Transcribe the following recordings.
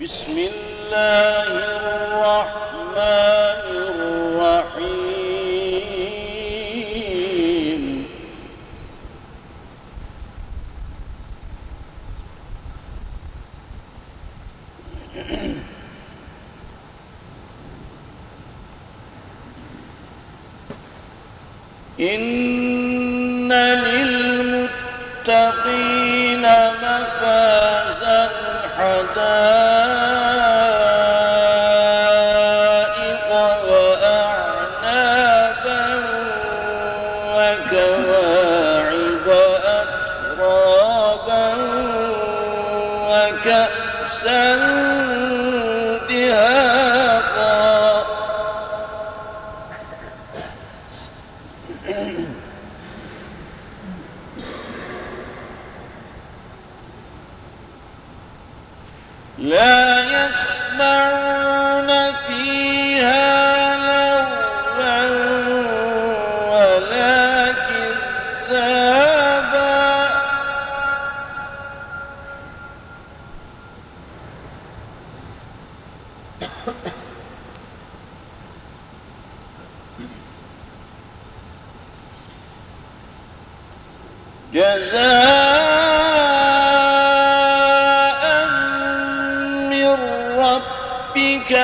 بسم الله إن للمتقين مفازا حدائق وأعنابا وكواعب أترابا وكأسا لا يسمعون فيها لغوا ولا كذابا. جزاء ربك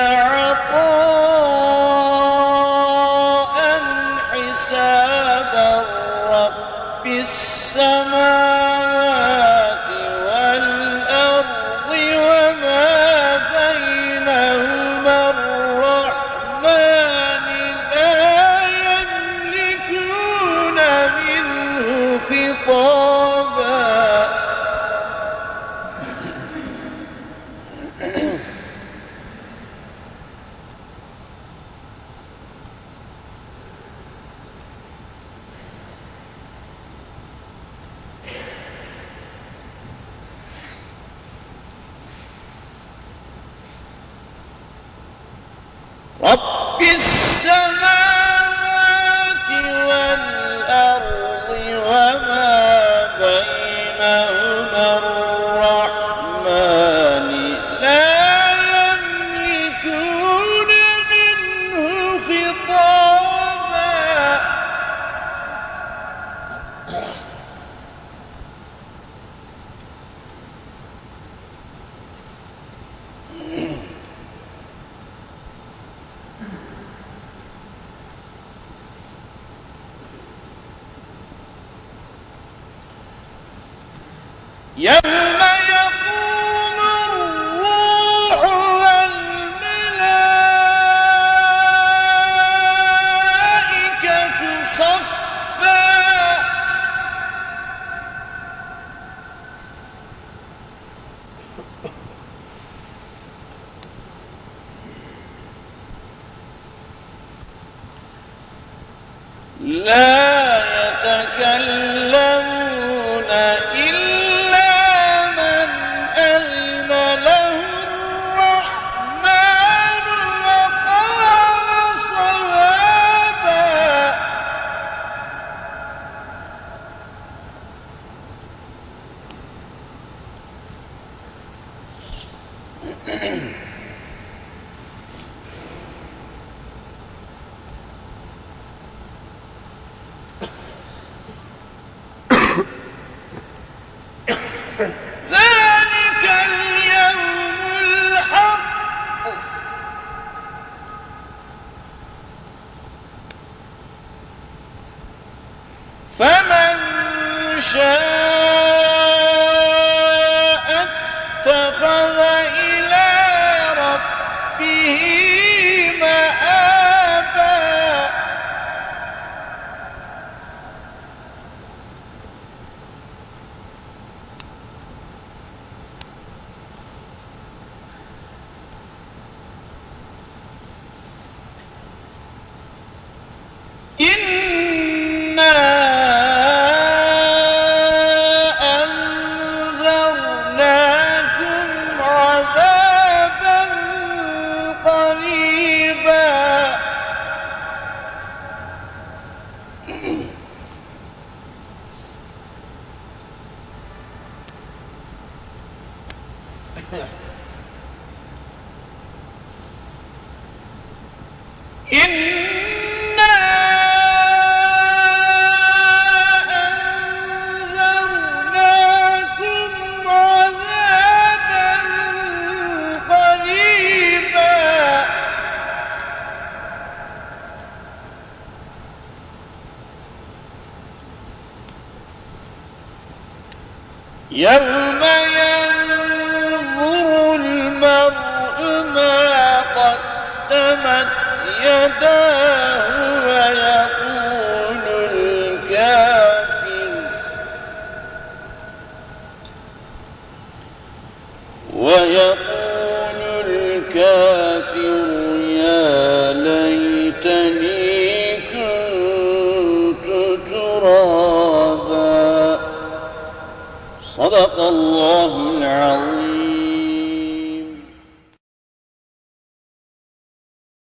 رب السماوات يوم يقوم الروح والملائكة صفا. لا يتكلمون فمن شاء إنا أنذرناكم عذابا قريبا إن يوم ينظر المرء ما قدمت يداه ويقول الكافر. ويقول الكافر يا ليتني كنت ترابا صدق الله العظيم.